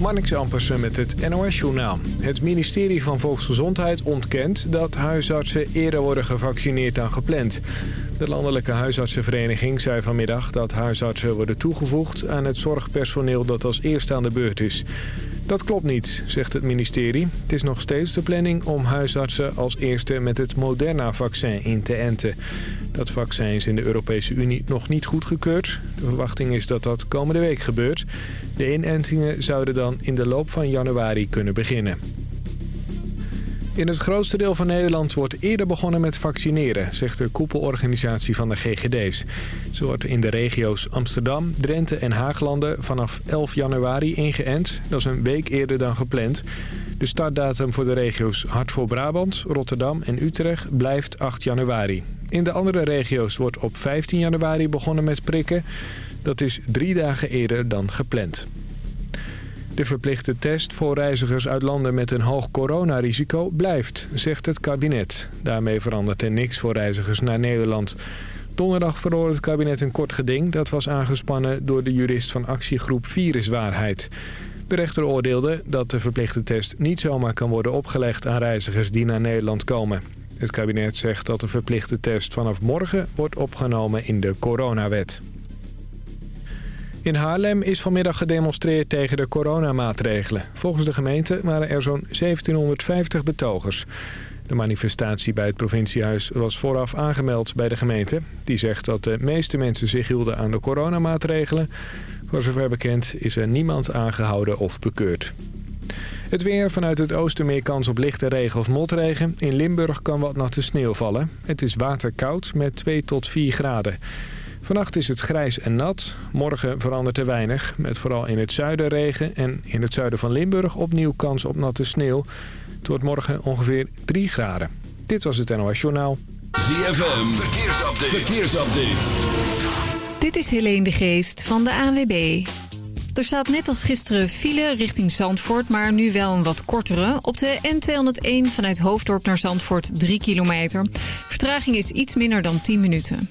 Marnix Ampersen met het NOS-journaal. Het ministerie van Volksgezondheid ontkent dat huisartsen eerder worden gevaccineerd dan gepland. De Landelijke Huisartsenvereniging zei vanmiddag dat huisartsen worden toegevoegd aan het zorgpersoneel dat als eerste aan de beurt is. Dat klopt niet, zegt het ministerie. Het is nog steeds de planning om huisartsen als eerste met het Moderna-vaccin in te enten. Dat vaccin is in de Europese Unie nog niet goedgekeurd. De verwachting is dat dat komende week gebeurt. De inentingen zouden dan in de loop van januari kunnen beginnen. In het grootste deel van Nederland wordt eerder begonnen met vaccineren, zegt de koepelorganisatie van de GGD's. Zo wordt in de regio's Amsterdam, Drenthe en Haaglanden vanaf 11 januari ingeënt. Dat is een week eerder dan gepland. De startdatum voor de regio's Hart voor Brabant, Rotterdam en Utrecht blijft 8 januari. In de andere regio's wordt op 15 januari begonnen met prikken. Dat is drie dagen eerder dan gepland. De verplichte test voor reizigers uit landen met een hoog coronarisico blijft, zegt het kabinet. Daarmee verandert er niks voor reizigers naar Nederland. Donderdag verloor het kabinet een kort geding dat was aangespannen door de jurist van actiegroep Viruswaarheid. De rechter oordeelde dat de verplichte test niet zomaar kan worden opgelegd aan reizigers die naar Nederland komen. Het kabinet zegt dat de verplichte test vanaf morgen wordt opgenomen in de coronawet. In Haarlem is vanmiddag gedemonstreerd tegen de coronamaatregelen. Volgens de gemeente waren er zo'n 1750 betogers. De manifestatie bij het provinciehuis was vooraf aangemeld bij de gemeente. Die zegt dat de meeste mensen zich hielden aan de coronamaatregelen. Voor zover bekend is er niemand aangehouden of bekeurd. Het weer vanuit het oosten meer kans op lichte regen of motregen. In Limburg kan wat natte sneeuw vallen. Het is waterkoud met 2 tot 4 graden. Vannacht is het grijs en nat. Morgen verandert er weinig. Met vooral in het zuiden regen en in het zuiden van Limburg opnieuw kans op natte sneeuw. Het wordt morgen ongeveer 3 graden. Dit was het NOS Journaal. ZFM, verkeersupdate. verkeersupdate. Dit is Helene de Geest van de ANWB. Er staat net als gisteren file richting Zandvoort, maar nu wel een wat kortere. Op de N201 vanuit Hoofddorp naar Zandvoort 3 kilometer. Vertraging is iets minder dan 10 minuten.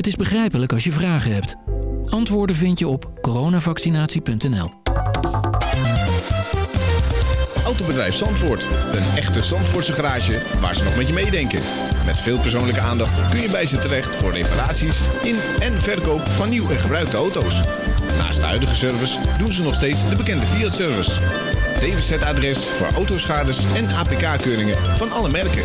Het is begrijpelijk als je vragen hebt. Antwoorden vind je op coronavaccinatie.nl. Autobedrijf Zandvoort. Een echte Zandvoortse garage waar ze nog met je meedenken. Met veel persoonlijke aandacht kun je bij ze terecht voor reparaties in en verkoop van nieuw en gebruikte auto's. Naast de huidige service doen ze nog steeds de bekende Fiat-service. DWZ-adres voor autoschades en APK-keuringen van alle merken.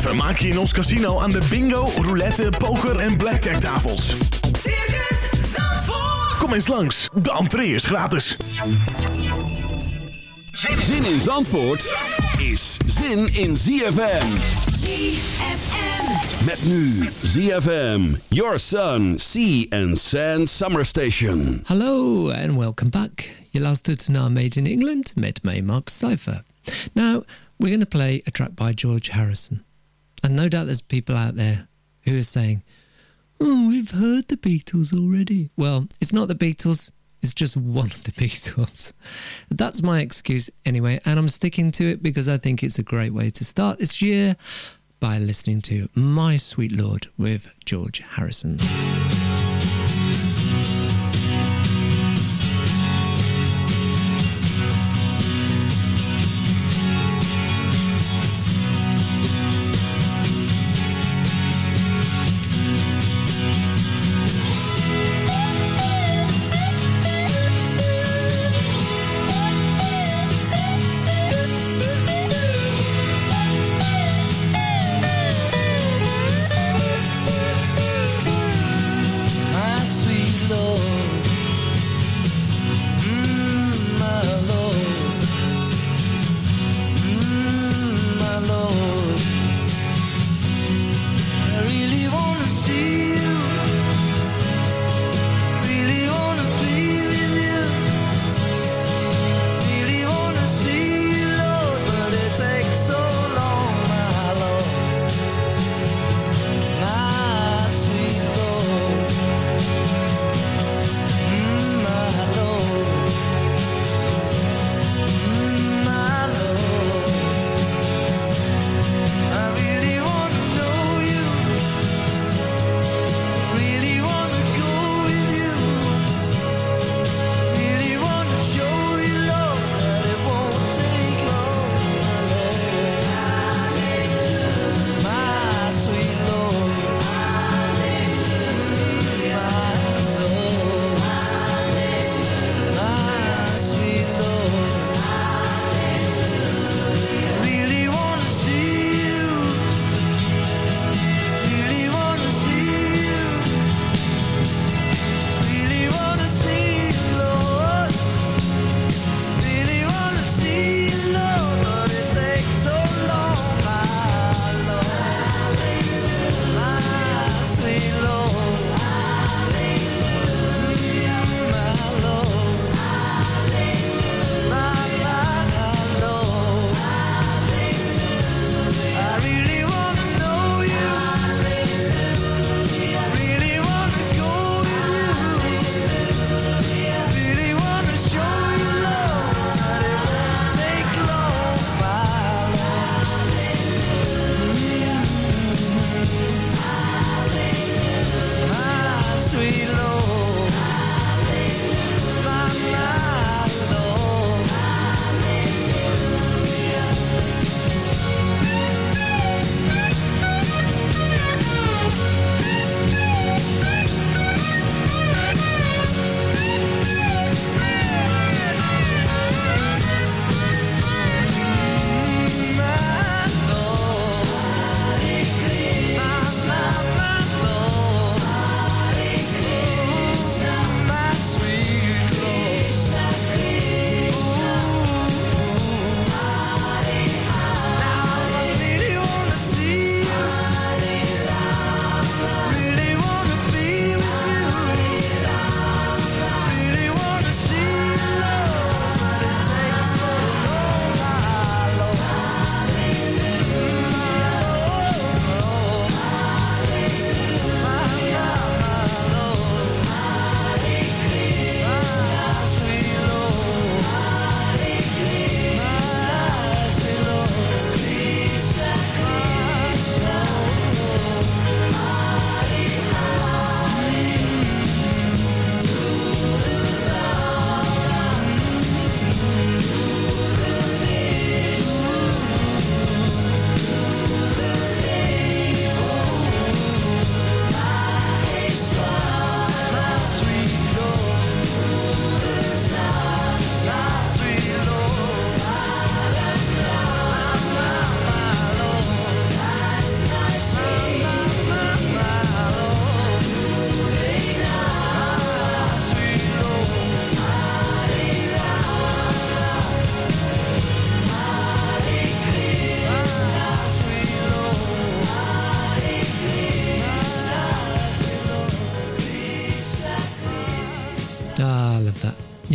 Vermaak je in ons casino aan de bingo, roulette, poker en blackjack tafels. Circus Zandvoort. Kom eens langs, de entree is gratis. Zin in Zandvoort is zin in ZFM. ZFM. Met nu ZFM, Your Sun, Sea and Sand Summer Station. Hello and welcome back. Je luistert naar Made in England met mij Mark Cypher. Now, we're going to play a track by George Harrison. And no doubt there's people out there who are saying, Oh, we've heard the Beatles already. Well, it's not the Beatles, it's just one of the Beatles. That's my excuse anyway, and I'm sticking to it because I think it's a great way to start this year by listening to My Sweet Lord with George Harrison.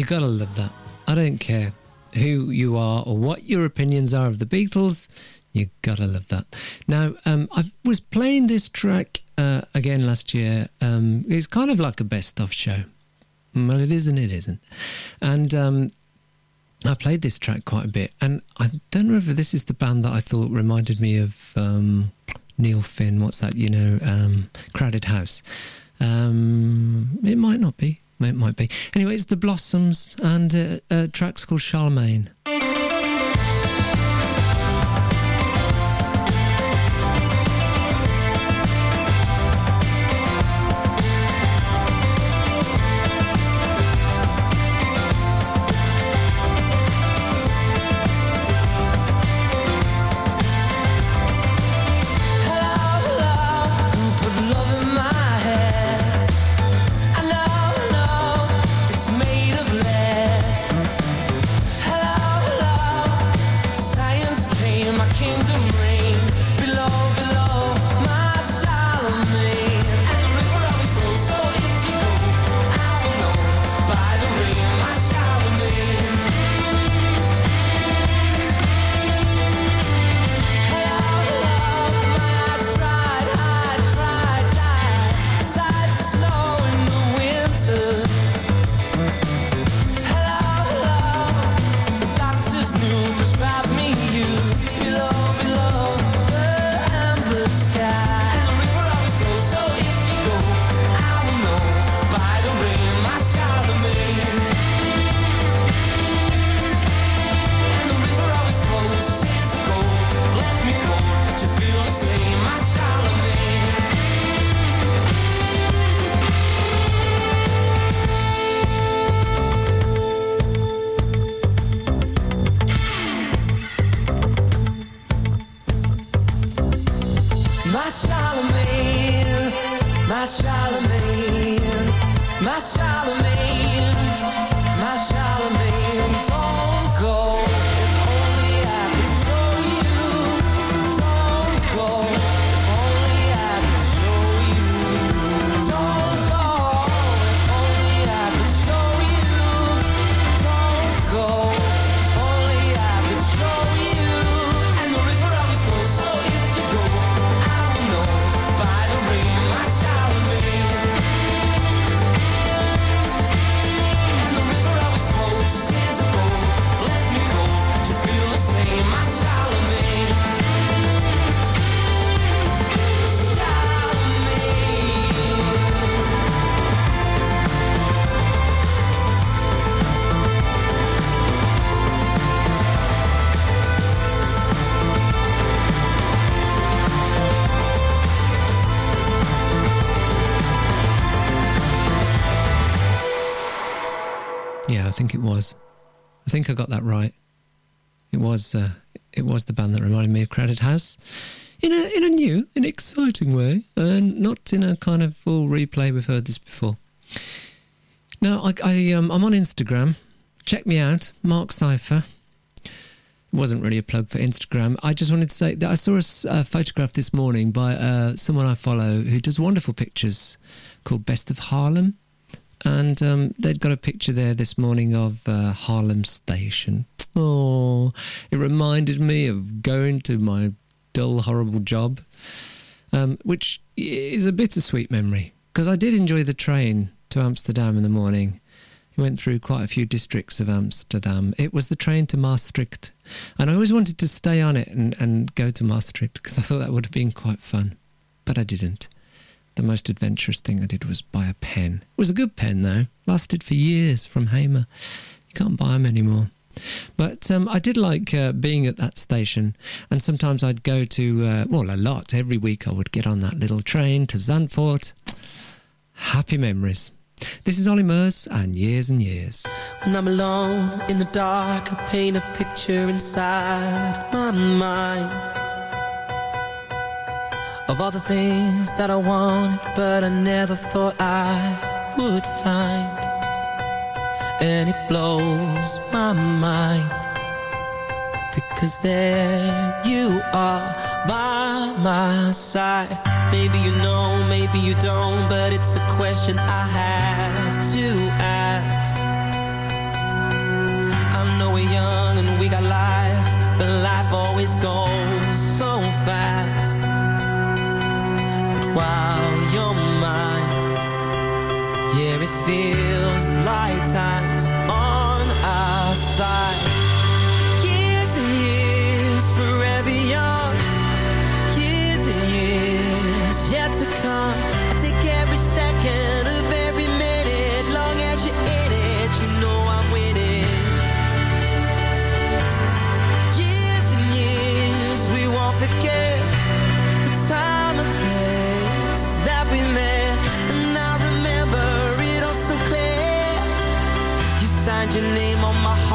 You gotta love that. I don't care who you are or what your opinions are of the Beatles. You gotta love that. Now, um, I was playing this track uh, again last year. Um, it's kind of like a best of show. Well, it is and it isn't. And um, I played this track quite a bit. And I don't know if this is the band that I thought reminded me of um, Neil Finn. What's that? You know, um, Crowded House. Um, it might not be. It might be. Anyway, it's the Blossoms and uh, a track's called Charlemagne. My Charlemagne, think I got that right. It was. Uh, it was the band that reminded me of Crowded House, in a in a new, an exciting way, and not in a kind of full replay. We've heard this before. Now, I, I um, I'm on Instagram. Check me out, Mark Cipher. It wasn't really a plug for Instagram. I just wanted to say that I saw a photograph this morning by uh, someone I follow who does wonderful pictures, called Best of Haarlem and um, they'd got a picture there this morning of uh, Haarlem Station. Oh, it reminded me of going to my dull, horrible job, um, which is a bittersweet memory because I did enjoy the train to Amsterdam in the morning. It went through quite a few districts of Amsterdam. It was the train to Maastricht, and I always wanted to stay on it and, and go to Maastricht because I thought that would have been quite fun, but I didn't. The most adventurous thing I did was buy a pen. It was a good pen though. Lasted for years from HEMA. You can't buy them anymore. But um, I did like uh, being at that station, and sometimes I'd go to uh, well a lot. Every week I would get on that little train to Zandvoort. Happy memories. This is Olly Murs and years and years. When I'm alone in the dark, I paint a picture inside my mind of all the things that I wanted But I never thought I would find. And it blows my mind. Because there you are by my side. Maybe you know, maybe you don't But it's a question I have to ask. I know we're young and we got life But life always goes so fast. While you're mine, yeah, it feels like time's on our side. Years and years, forever young. Years and years yet to come. I take every second of every minute, long as you're in it, you know I'm winning. Years and years, we won't forget Signed your name on my heart,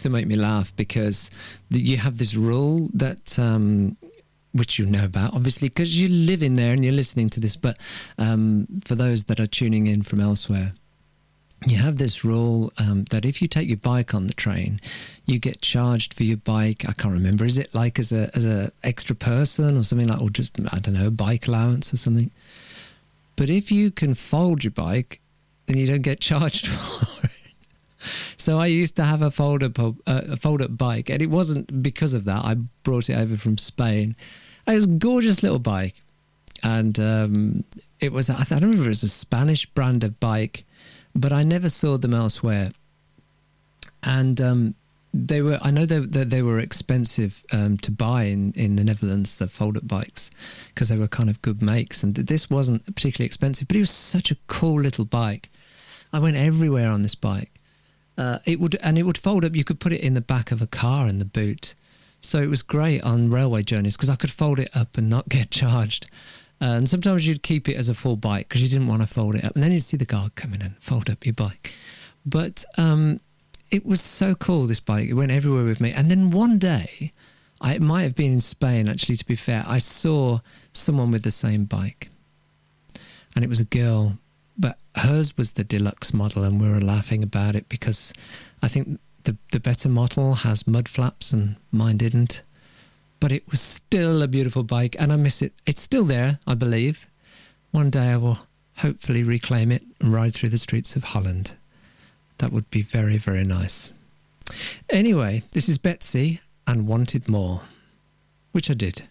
used to make me laugh because you have this rule that um, which you know about obviously because you live in there and you're listening to this but um, for those that are tuning in from elsewhere you have this rule um, that if you take your bike on the train you get charged for your bike i can't remember is it like as a as a extra person or something like or just i don't know a bike allowance or something? But if you can fold your bike then you don't get charged for it so I used to have a fold up uh, a fold up bike, and it wasn't because of that. I brought it over from Spain. It was a gorgeous little bike, and um, it was I don't remember it was a Spanish brand of bike, but I never saw them elsewhere. And um, they were I know that they, they, were expensive um, to buy in in the Netherlands, the fold up bikes, because they were kind of good makes, and this wasn't particularly expensive, but it was such a cool little bike. I went everywhere on this bike. Uh, it would and it would fold up. You could put it in the back of a car in the boot, so it was great on railway journeys because I could fold it up and not get charged. And sometimes you'd keep it as a full bike because you didn't want to fold it up, and then you'd see the guard coming in and fold up your bike. But um, it was so cool. This bike it went everywhere with me, and then one day, I, it might have been in Spain actually. To be fair, I saw someone with the same bike, and it was a girl but hers was the deluxe model, and we were laughing about it because I think the, the better model has mud flaps and mine didn't. But it was still a beautiful bike, and I miss it. It's still there, I believe. One day I will hopefully reclaim it and ride through the streets of Holland. That would be very, very nice. Anyway, this is Betsy and Wanted More, which I did.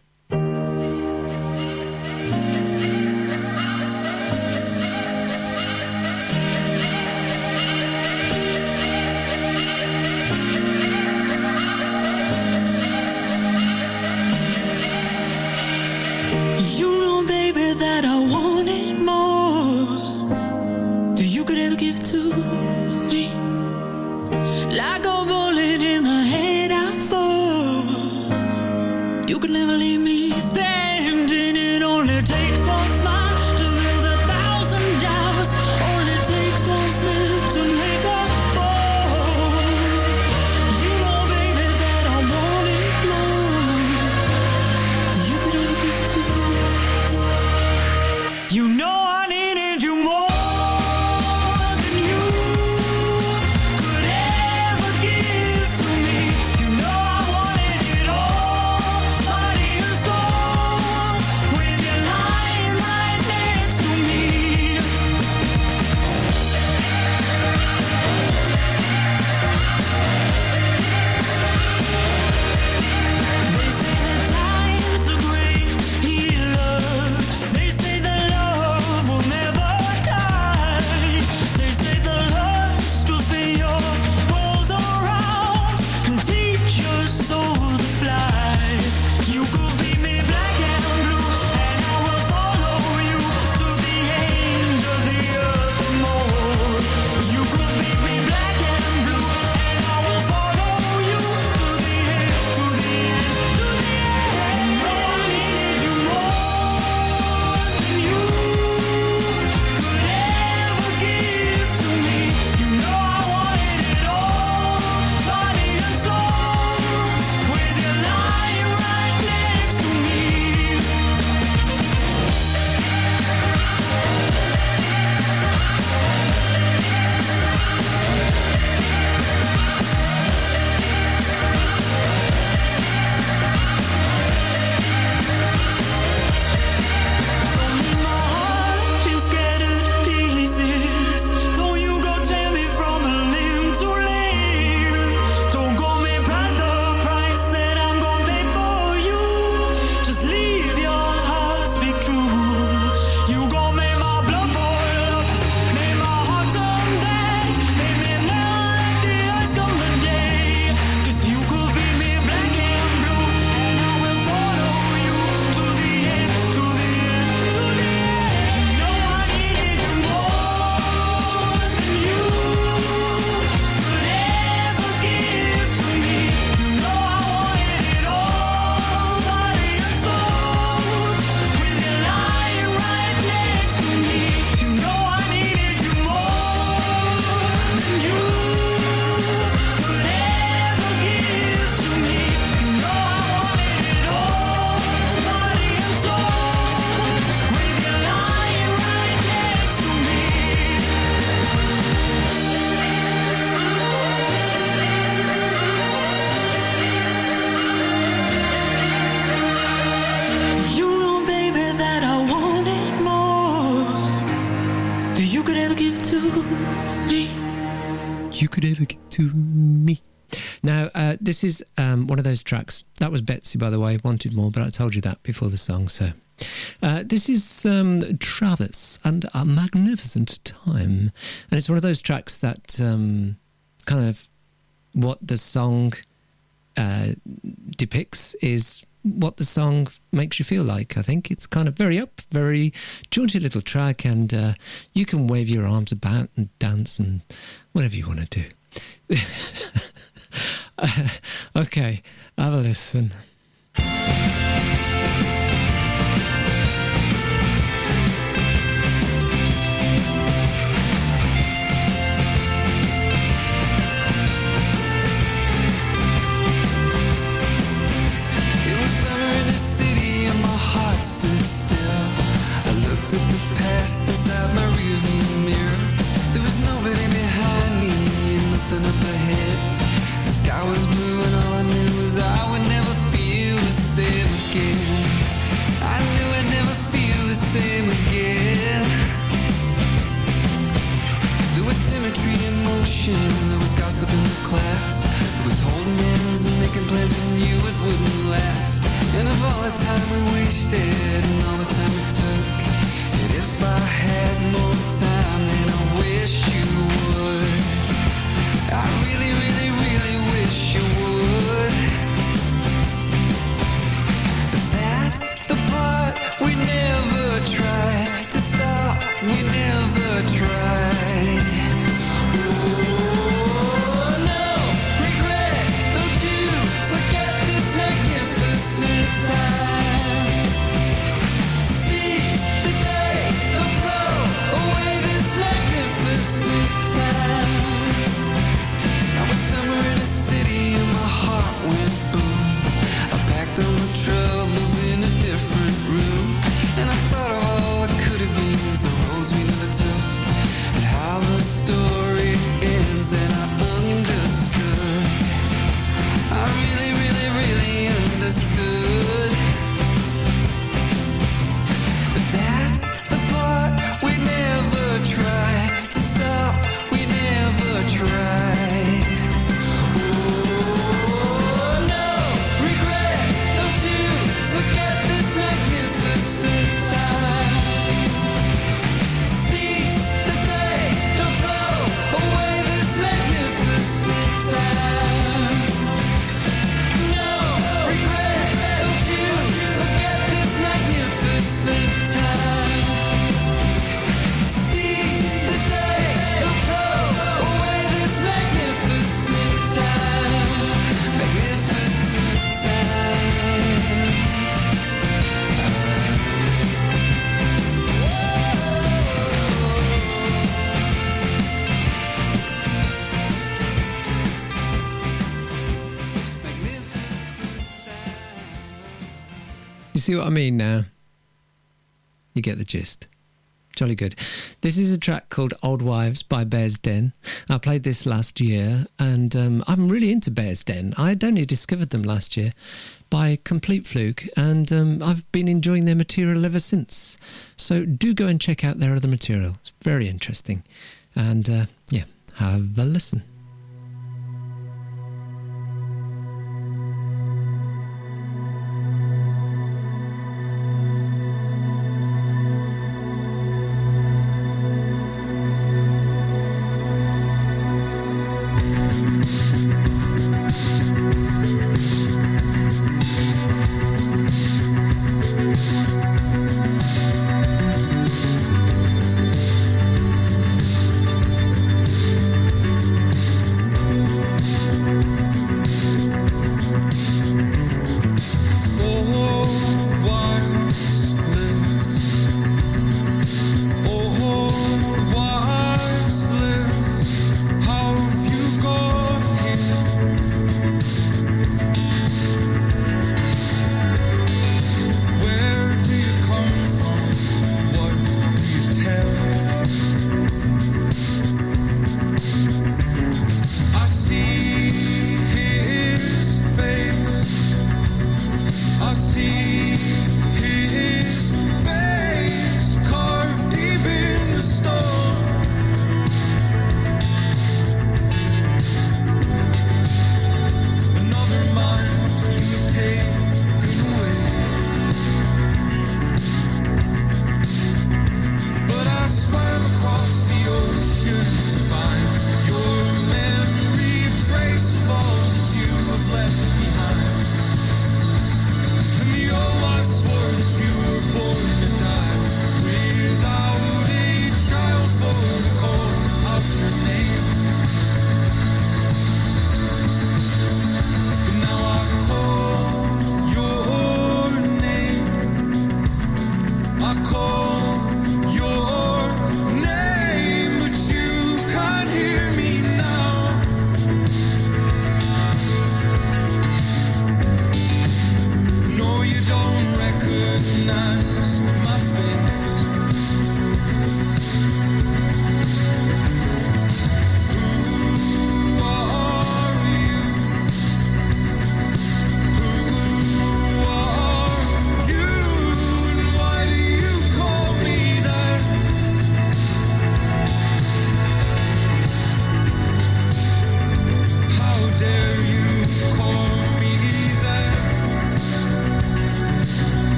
this is um, one of those tracks. That was Betsy, by the way. Wanted more, but I told you that before the song. So uh, this is um, Travis and a magnificent time, and it's one of those tracks that um, kind of what the song uh, depicts is what the song makes you feel like. I think it's kind of very up, very jaunty little track, and uh, you can wave your arms about and dance and whatever you want to do. okay, have a listen. washing see what I mean now? You get the gist. Jolly good. This is a track called Auld Wives by Bears Den. I played this last year and um, I'm really into Bears Den. I only discovered them last year by complete fluke and um, I've been enjoying their material ever since. So do go and check out their other material. It's very interesting. And uh, yeah, have a listen.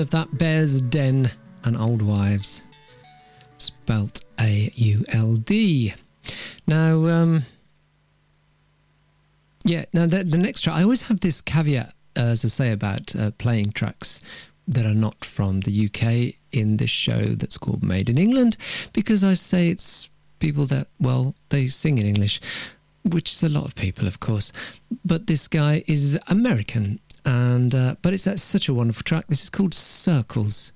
Love that. Bears Den and Auld Wives. Spelt A U L D. Now, um, yeah, now the, the next track, I always have this caveat, uh, as I say, about uh, playing tracks that are not from the UK in this show that's called Made in England, because I say it's people that, well, they sing in English, which is a lot of people, of course. But this guy is American, and uh, but it's such a wonderful track. This is called Circles.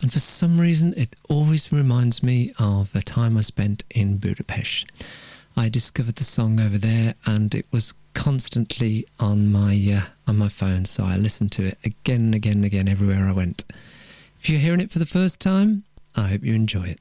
And for some reason, it always reminds me of a time I spent in Budapest. I discovered the song over there, and it was constantly on my uh, on my phone, so I listened to it again and again and again everywhere I went. If you're hearing it for the first time, I hope you enjoy it.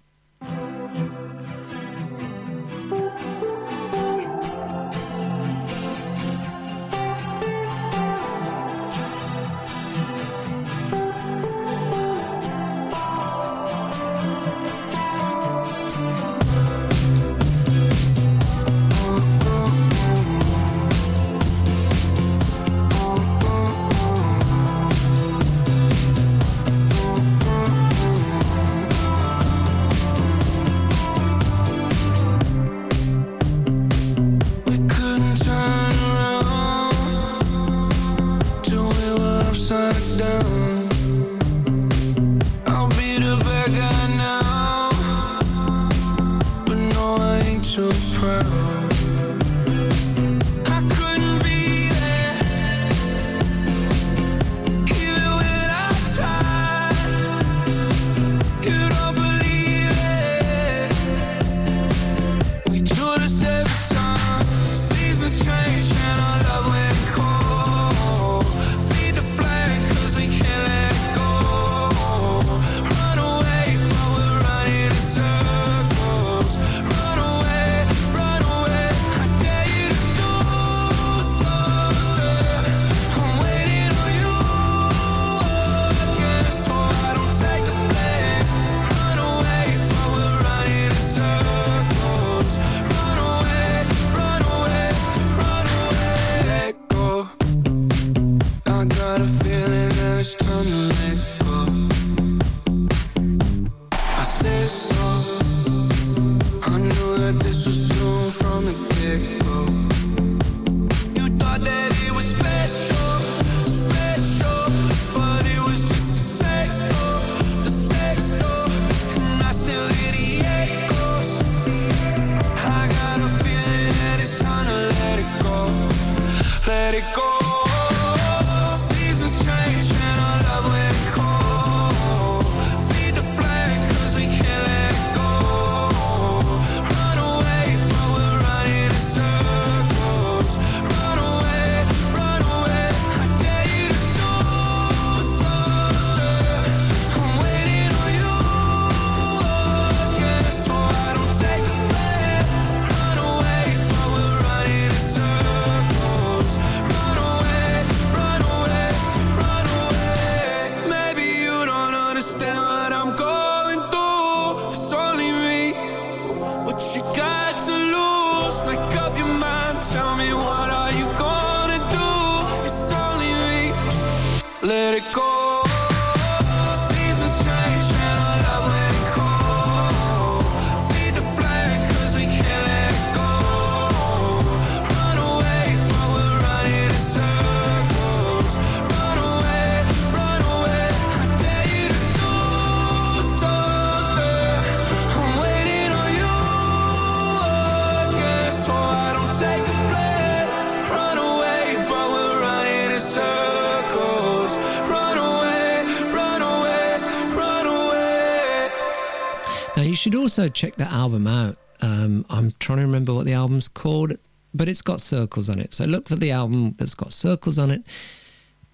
Now, you should also check that album out. Um, I'm trying to remember what the album's called, but it's got circles on it. So look for the album that's got circles on it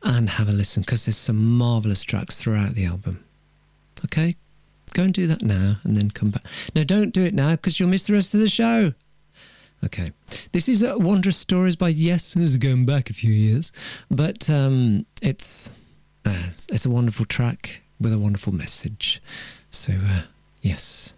and have a listen because there's some marvelous tracks throughout the album. Okay? Go and do that now and then come back. No, don't do it now because you'll miss the rest of the show. Okay. This is uh, Wondrous Stories by Yes. This is going back a few years, but um, it's uh, it's a wonderful track with a wonderful message. So, uh, yes.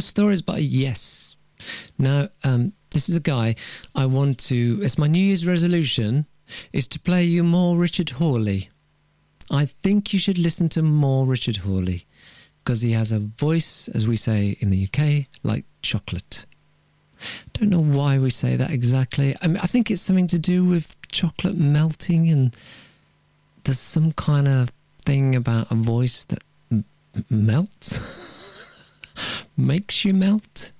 Stories, but yes. Now, um, this is a guy I want to. It's my New Year's resolution is to play you more Richard Hawley. I think you should listen to more Richard Hawley because he has a voice, as we say in the UK, like chocolate. Don't know why we say that exactly. I, mean, I think it's something to do with chocolate melting, and there's some kind of thing about a voice that m- melts, makes you melt.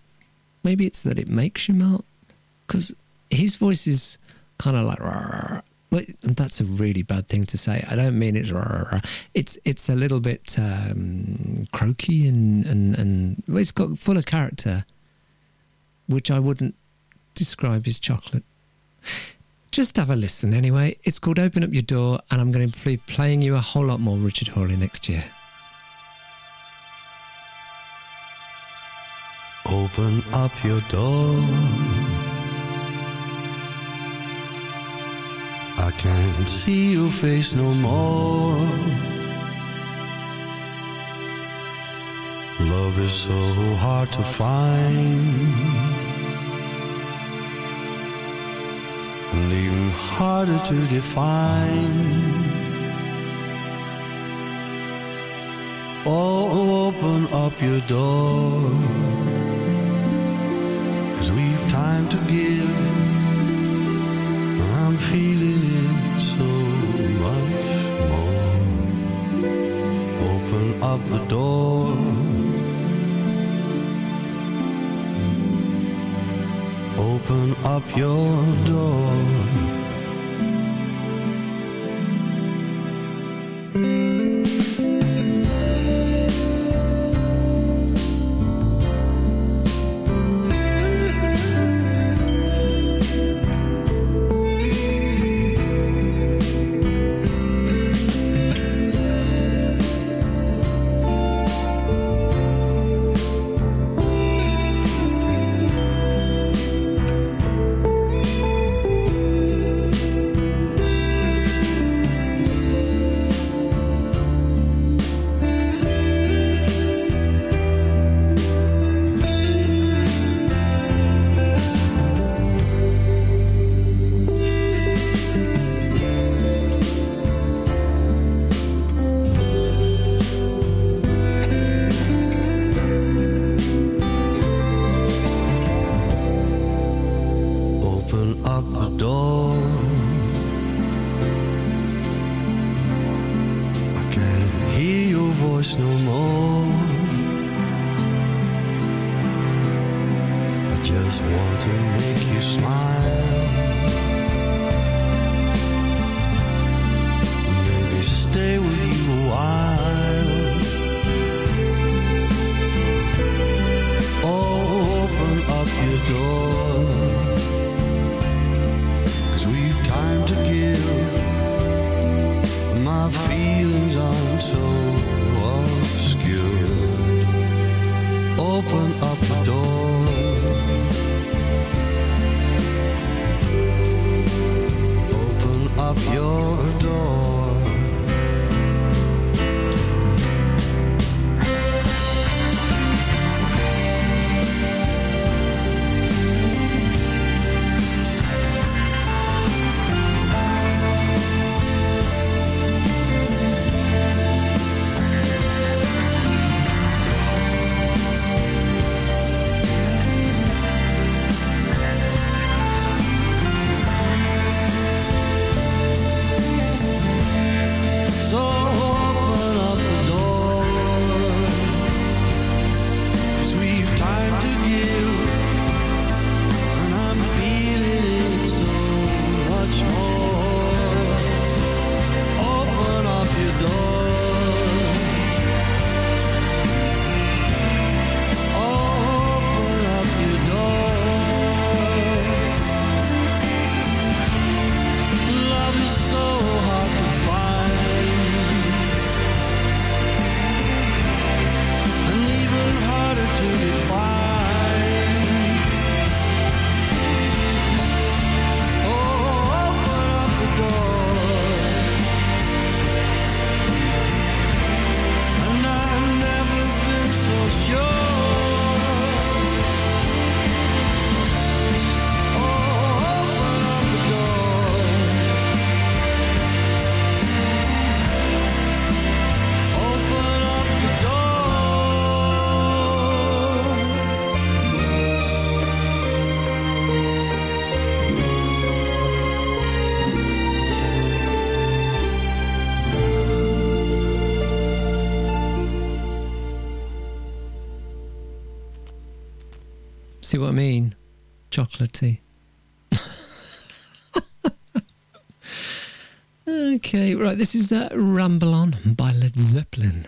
Maybe it's that it makes you melt because his voice is kind of like. Well, that's a really bad thing to say. I don't mean it's it's it's a little bit um, croaky and and and well, it's got full of character, which I wouldn't describe as chocolate. Just have a listen anyway. It's called Open Up Your Door, and I'm going to be playing you a whole lot more Richard Hawley next year. Open up your door. I can't see your face no more. Love is so hard to find, and even harder to define. Oh, open up your door, up your door. what I mean? Chocolatey. okay, right, this is uh, Ramble On by Led Zeppelin.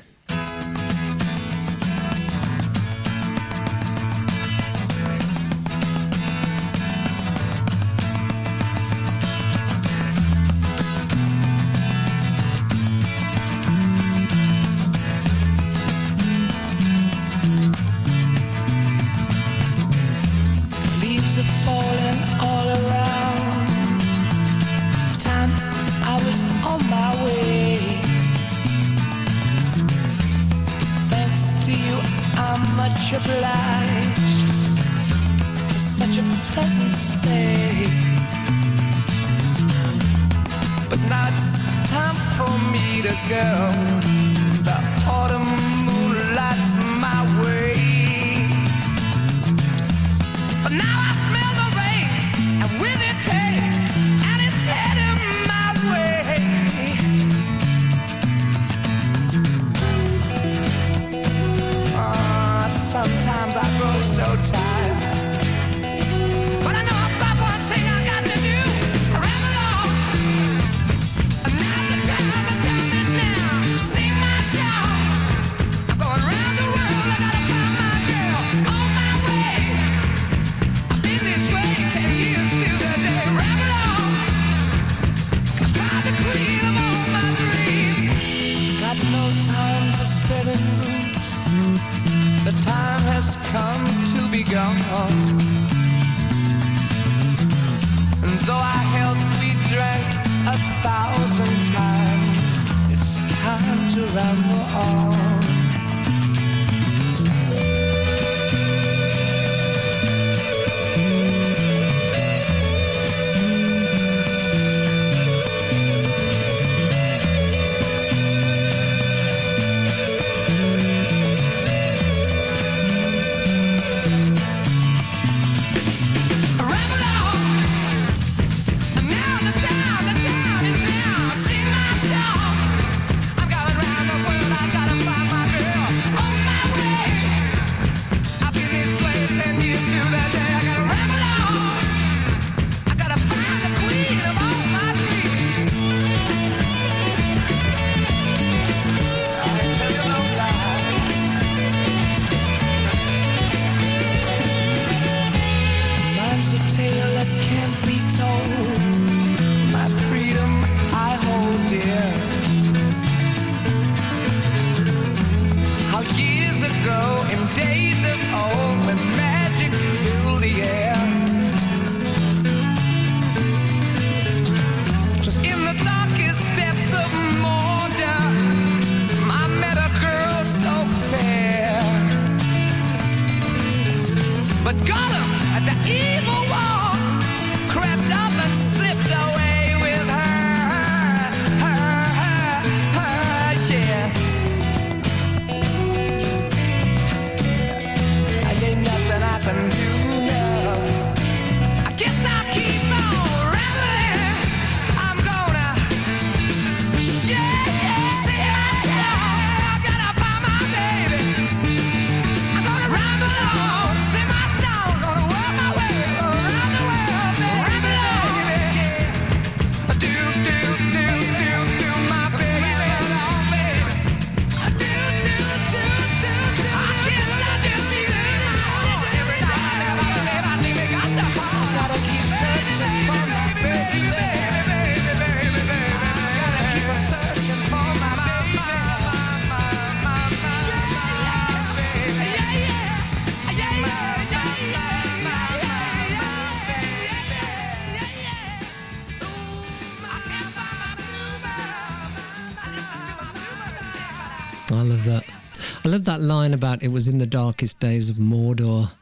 about it was in the darkest days of Mordor,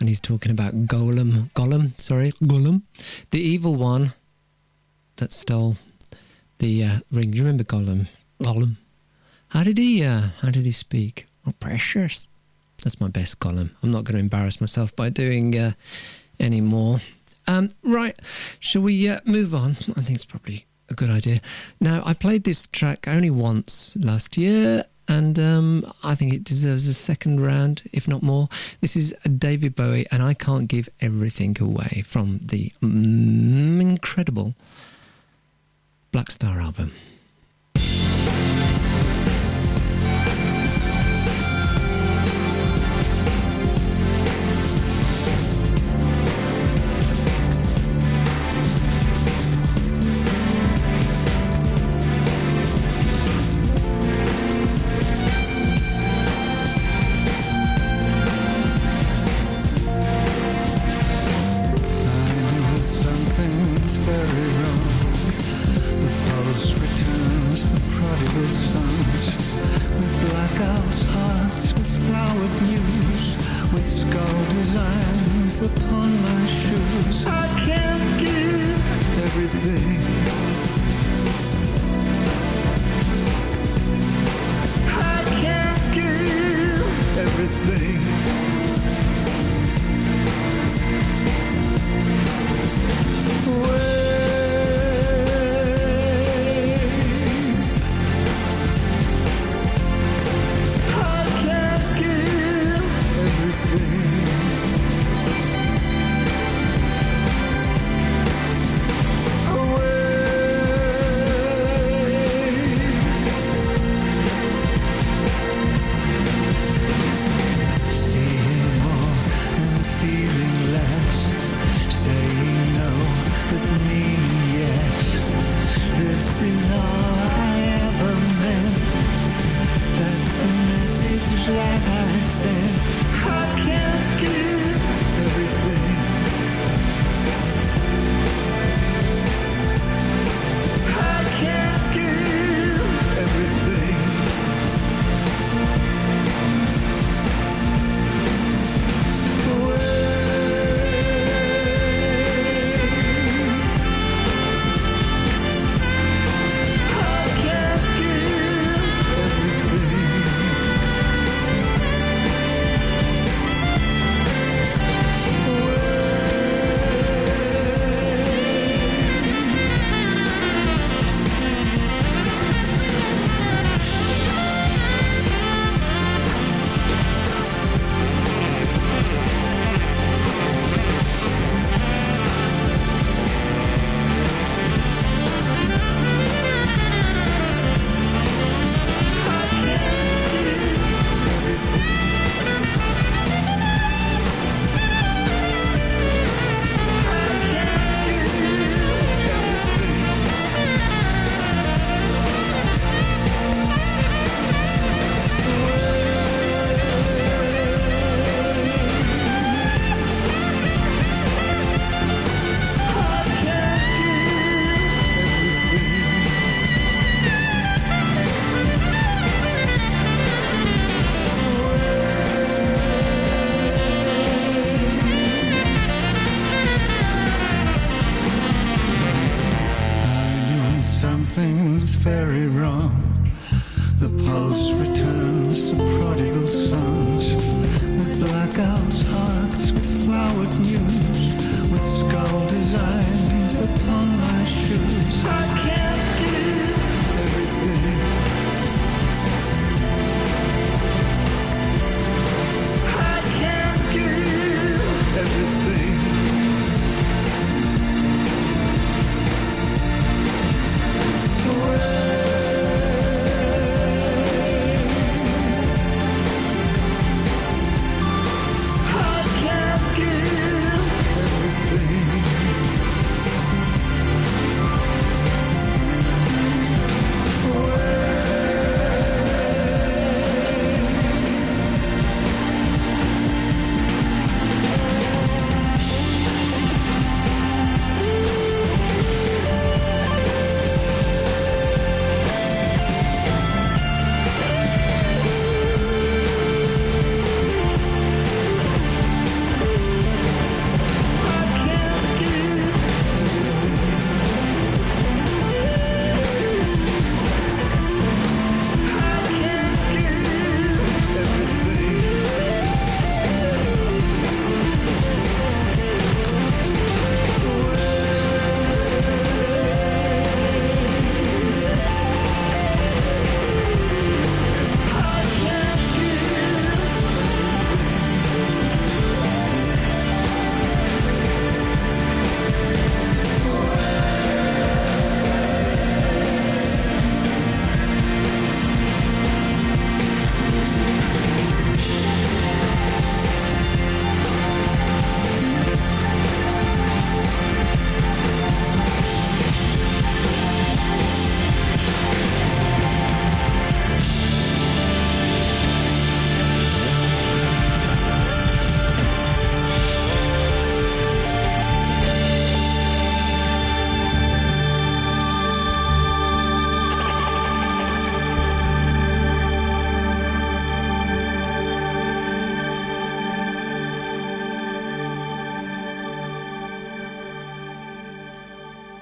and he's talking about Gollum, Gollum, sorry, Gollum, the evil one that stole the uh, ring. You remember Gollum? Gollum. How did he? Uh, how did he speak? Oh, precious. That's my best Gollum. I'm not going to embarrass myself by doing uh, any more. Um, right, shall we uh, move on? I think it's probably a good idea. Now, I played this track only once last year, and um, I think it deserves a second round, if not more. This is David Bowie, and I can't give everything away from the mm, incredible Blackstar album.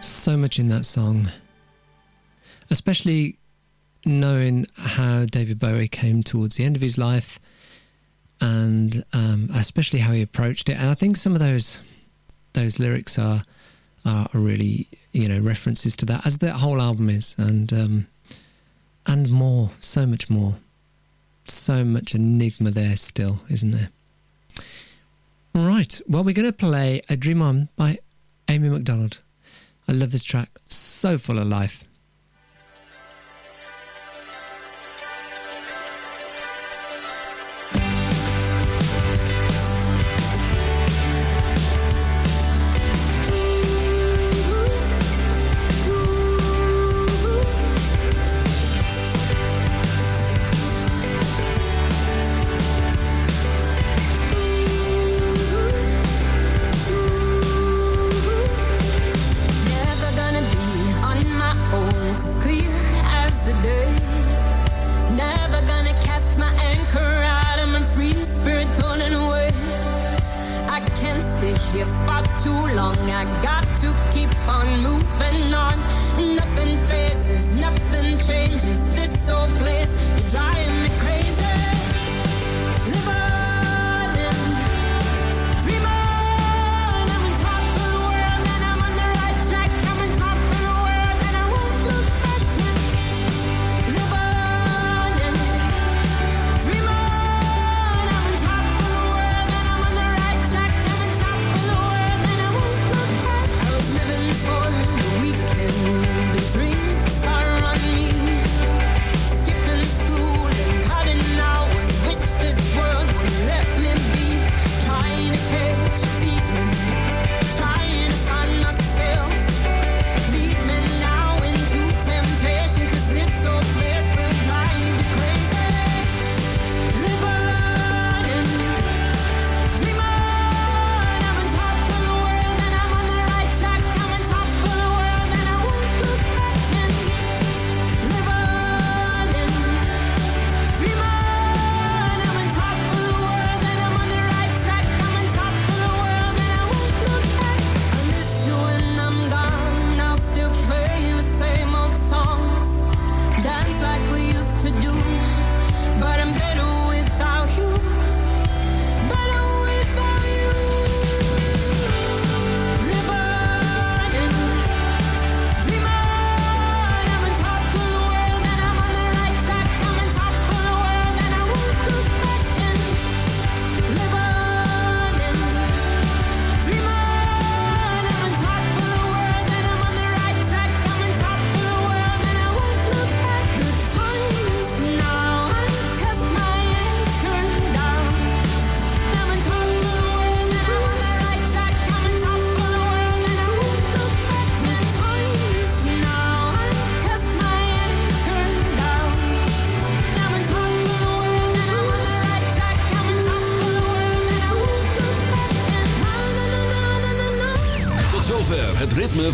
so much in that song, especially knowing how David Bowie came towards the end of his life and um, especially how he approached it. And I think some of those those lyrics are are really you know references to that, as the whole album is, and um, and more, so much more, so much enigma there still, isn't there? Right. Well, we're going to play "A Dream On" by Amy MacDonald. I love this track, so full of life.